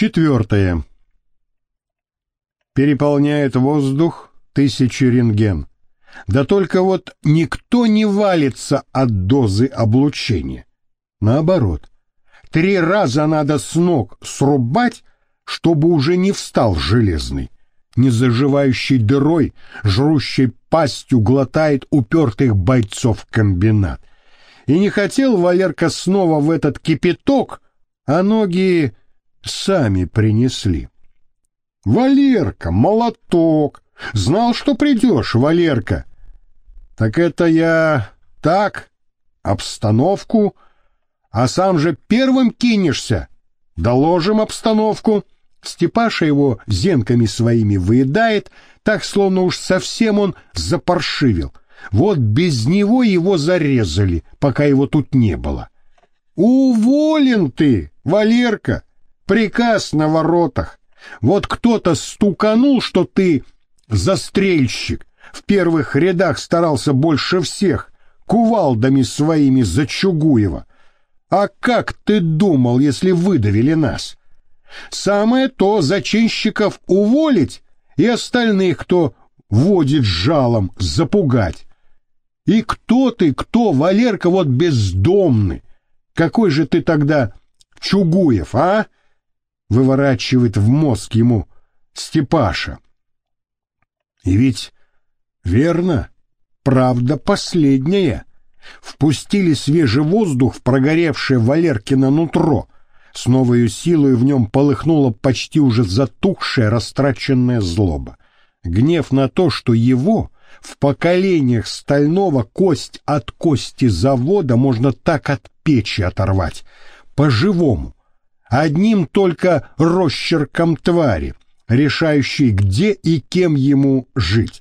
Четвертое. Переполняет воздух тысячи рентген. Да только вот никто не валится от дозы облучения. Наоборот, три раза надо с ног срубать, чтобы уже не встал железный. Незаживающей дырой, жрущей пастью глотает упертых бойцов комбинат. И не хотел Валерка снова в этот кипяток, а ноги сами принесли. Валерка, молоток, знал, что придешь, Валерка. Так это я так, обстановку, а сам же первым кинешься. Доложим обстановку. Степаша его зенками своими выедает, так, словно уж совсем он запаршивил. Вот без него его зарезали, пока его тут не было. Уволен ты, Валерка! Приказ на воротах. Вот кто-то стуканул, что ты застрельщик. В первых рядах старался больше всех, кувалдами своими за Чугуева. А как ты думал, если выдавили нас? Самое то зачинщиков уволить и остальных, кто водит жалом, запугать. И кто ты, кто, Валерка, вот бездомный? Какой же ты тогда Чугуев, а? Выворачивает в мозг ему Степаша. И ведь верно, правда последняя. Впустили свежий воздух в прогоревшее Валеркино нутро. С новой силой в нем полыхнула почти уже затухшая, растраченная злоба. Гнев на то, что его в поколениях стального кость от кости завода можно так от печи оторвать, по-живому, одним только росчерком твари, решающей, где и кем ему жить,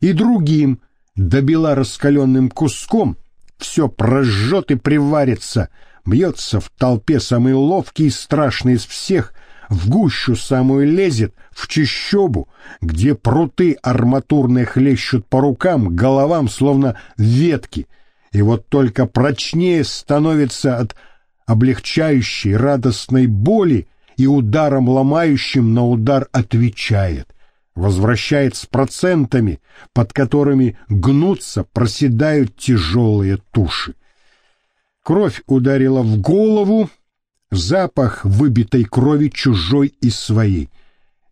и другим, добила раскаленным куском, все прожжет и приварится, бьется в толпе самый ловкий и страшный из всех, в гущу самую лезет, в чищобу, где пруты арматурные хлещут по рукам, головам, словно ветки, и вот только прочнее становится от облегчающей радостной боли и ударом ломающим на удар отвечает, возвращает с процентами, под которыми гнутся, проседают тяжелые туши. Кровь ударила в голову, запах выбитой крови чужой и своей.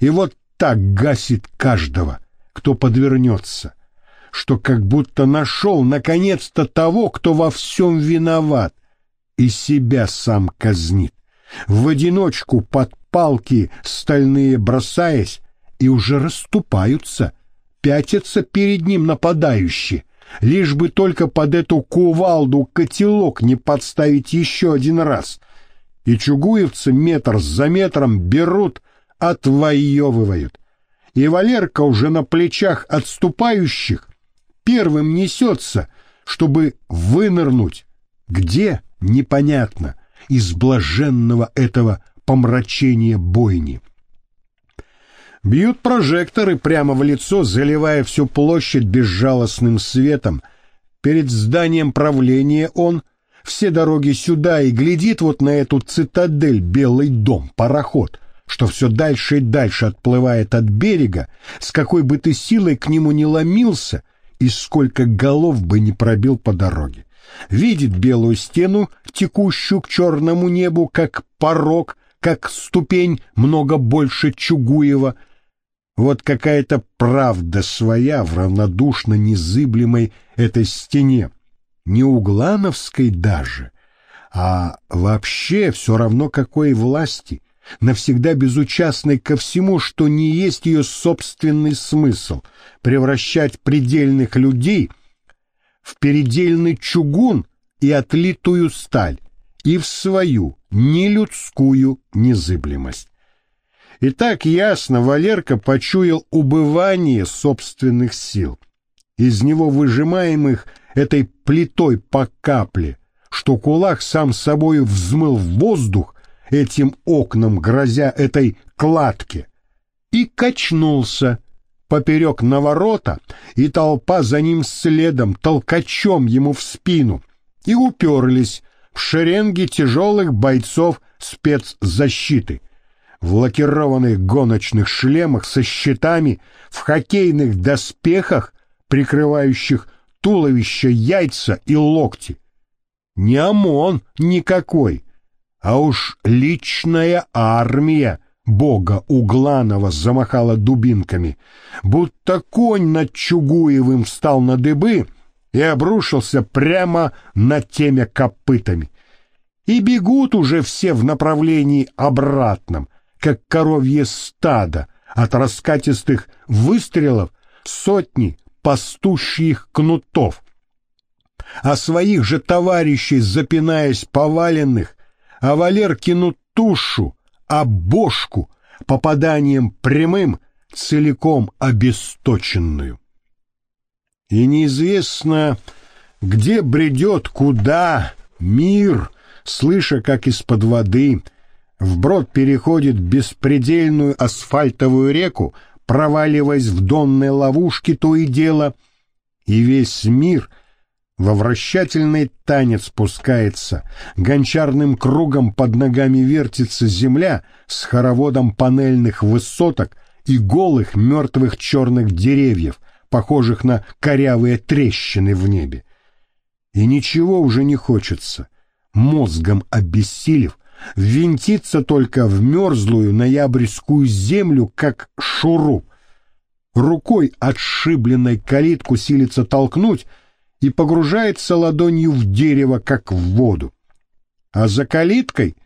И вот так гасит каждого, кто подвернется, что как будто нашел наконец-то того, кто во всем виноват, и себя сам казнит. В одиночку под палки стальные бросаясь, и уже расступаются, пятятся перед ним нападающие, лишь бы только под эту кувалду котелок не подставить еще один раз. И чугуевцы метр за метром берут, отвоевывают. И Валерка уже на плечах отступающих первым несется, чтобы вынырнуть. Где? Непонятно из блаженного этого помрачения бойни. Бьют прожекторы прямо в лицо, заливая всю площадь безжалостным светом. Перед зданием правления он все дороги сюда и глядит вот на эту цитадель, белый дом, пароход, что все дальше и дальше отплывает от берега, с какой бы ты силой к нему не ломился и сколько голов бы не пробил по дороге видит белую стену, текущую к черному небу, как порог, как ступень много больше Чугуева. Вот какая-то правда своя в равнодушно незыблемой этой стене, не углановской даже, а вообще все равно какой власти, навсегда безучастной ко всему, что не есть ее собственный смысл, превращать предельных людей в передельный чугун и отлитую сталь, и в свою нелюдскую незыблемость. И так ясно Валерка почуял убывание собственных сил, из него выжимаемых этой плитой по капле, что кулак сам собой взмыл в воздух этим окном, грозя этой кладке, и качнулся, поперек наворота, и толпа за ним следом, толкачом ему в спину, и уперлись в шеренги тяжелых бойцов спецзащиты. в лакированных гоночных шлемах со щитами, в хоккейных доспехах, прикрывающих туловище, яйца и локти. Не ОМОН никакой, а уж личная армия бога Угланова замахала дубинками, будто конь над Чугуевым встал на дыбы и обрушился прямо на темя копытами. И бегут уже все в направлении обратном, как коровье стадо, от раскатистых выстрелов сотни пастущих кнутов. А своих же товарищей, запинаясь поваленных, а Валеркину тушу, а бошку попаданием прямым, целиком обесточенную. И неизвестно, где бредет, куда мир, слыша, как из-под воды вброд переходит беспредельную асфальтовую реку, проваливаясь в донной ловушке то и дело, и весь мир во вращательный танец спускается, гончарным кругом под ногами вертится земля с хороводом панельных высоток и голых мертвых черных деревьев, похожих на корявые трещины в небе. И ничего уже не хочется, мозгом обессилев, ввинтиться только в мерзлую ноябрьскую землю, как шуруп. Рукой отшибленной калитку силится толкнуть — и погружается ладонью в дерево, как в воду. А за калиткой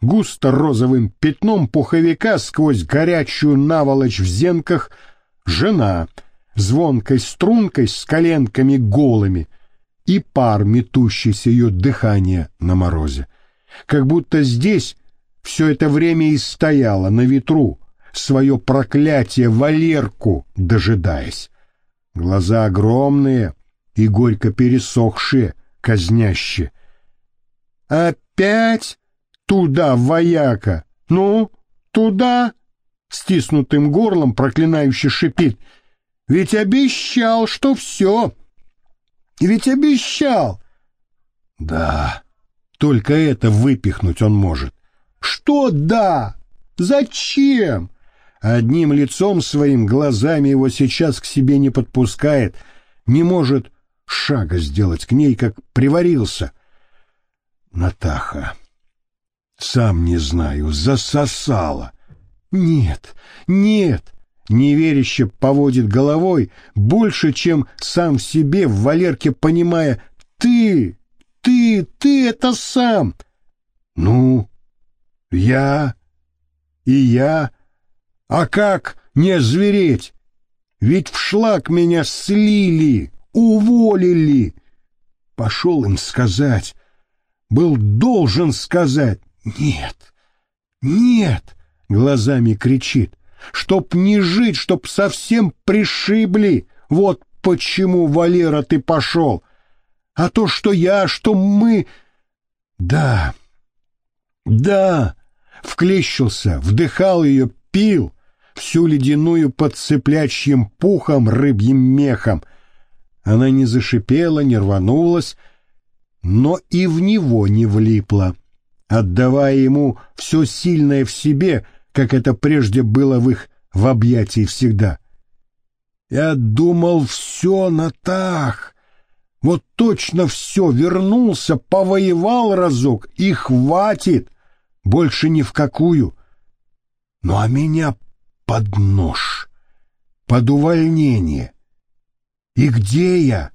густо розовым пятном пуховика сквозь горячую наволочь в зенках жена, звонкой стрункой с коленками голыми и пар, метущийся ее дыхание на морозе. Как будто здесь все это время и стояло на ветру, свое проклятие Валерку дожидаясь. Глаза огромные, и горько пересохшие, казняще. «Опять туда, вояка! Ну, туда!» Стиснутым горлом проклинающе шипит. «Ведь обещал, что все! Ведь обещал!» «Да, только это выпихнуть он может». «Что да? Зачем?» Одним лицом своим глазами его сейчас к себе не подпускает, не может шага сделать к ней, как приварился. Натаха, сам не знаю, засосала. Нет, нет, неверяще поводит головой, больше, чем сам в себе в Валерке, понимая, ты, ты, ты это сам. Ну, я и я. А как не звереть? Ведь в шлак меня слили уволили. Пошел им сказать. Был должен сказать. Нет, нет, глазами кричит. Чтоб не жить, чтоб совсем пришибли. Вот почему, Валера, ты пошел. А то, что я, что мы... Да, да, вклещился, вдыхал ее, пил, всю ледяную под цыплячьим пухом, рыбьим мехом, она не зашипела, не рванулась, но и в него не влипла, отдавая ему все сильное в себе, как это прежде было в их в объятии всегда. Я думал, все, Натах, вот точно все, вернулся, повоевал разок, и хватит, больше ни в какую. Ну а меня под нож, под увольнение — и где я?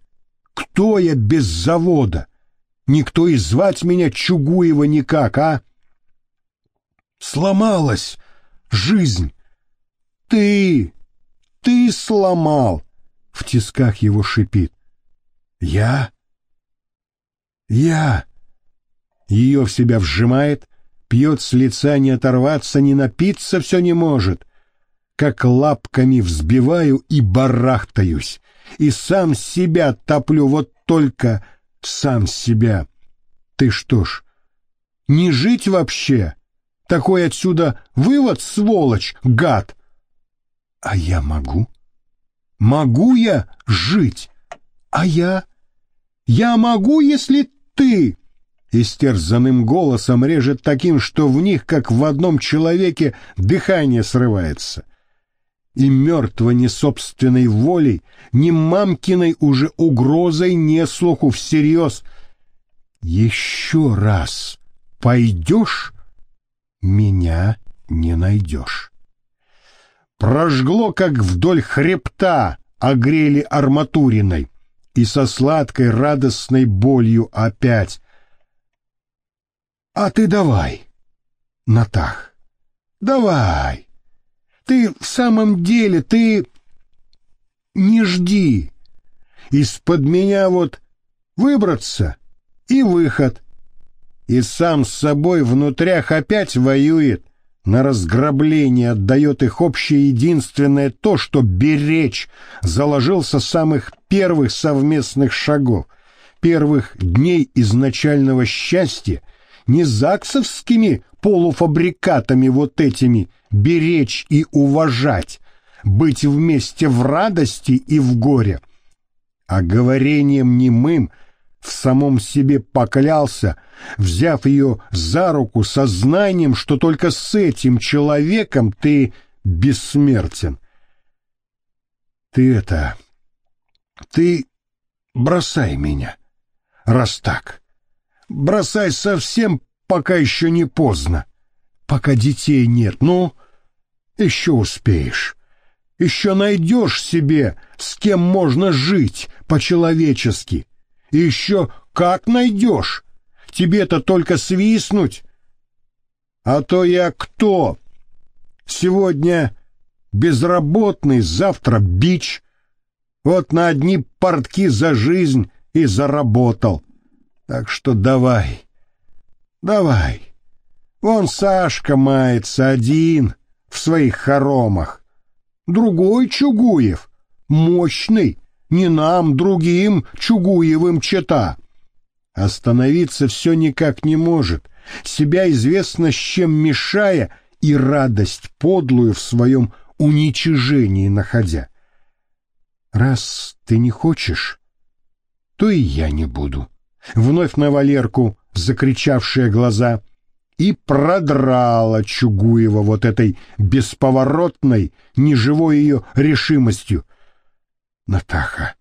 Кто я без завода? Никто и звать меня Чугуева никак, а? Сломалась жизнь. Ты, ты сломал. В тисках его шипит. Я? Я. Ее в себя вжимает, пьет с лица, не оторваться, не напиться все не может. Как лапками взбиваю и барахтаюсь и сам себя топлю, вот только сам себя. Ты что ж, не жить вообще? Такой отсюда вывод, сволочь, гад. А я могу? Могу я жить? А я? Я могу, если ты? истерзанным голосом режет таким, что в них, как в одном человеке, дыхание срывается. И мертво ни собственной волей, ни мамкиной уже угрозой, не слуху всерьез. Еще раз пойдешь, меня не найдешь. Прожгло, как вдоль хребта, огрели арматуриной, и со сладкой радостной болью опять а ты давай, Натах, давай. Ты в самом деле, ты не жди. Из-под меня вот выбраться и выход. И сам с собой внутрях опять воюет, на разграбление отдает их общее единственное то, что беречь заложился самых первых совместных шагов, первых дней изначального счастья — не заксовскими полуфабрикатами вот этими беречь и уважать, быть вместе в радости и в горе, а говорением немым в самом себе поклялся, взяв ее за руку со знанием, что только с этим человеком ты бессмертен. Ты это... Ты бросай меня, раз так. Бросай совсем, пока еще не поздно. Пока детей нет, ну, еще успеешь. Еще найдешь себе, с кем можно жить по-человечески. И еще как найдешь? Тебе-то только свистнуть. А то я кто? Сегодня безработный, завтра бич. Вот на одни портки за жизнь и заработал. Так что давай, давай. Вон Сашка мается один в своих хоромах. Другой Чугуев, мощный, не нам, другим Чугуевым чета. Остановиться все никак не может, себя известно с чем мешая и радость подлую в своем уничижении находя. Раз ты не хочешь, то и я не буду вновь на Валерку, закричавшие глаза, и продрала Чугуева вот этой бесповоротной, неживой ее решимостью. Натаха,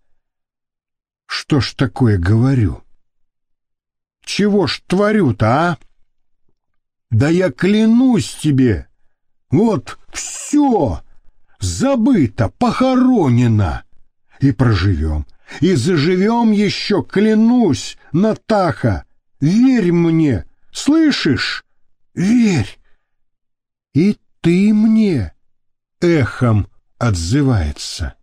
что ж такое говорю? Чего ж творю-то, а? Да я клянусь тебе, вот все забыто, похоронено, и проживем, и заживем еще, клянусь, Натаха, верь мне, слышишь? Верь. И ты мне эхом отзывается.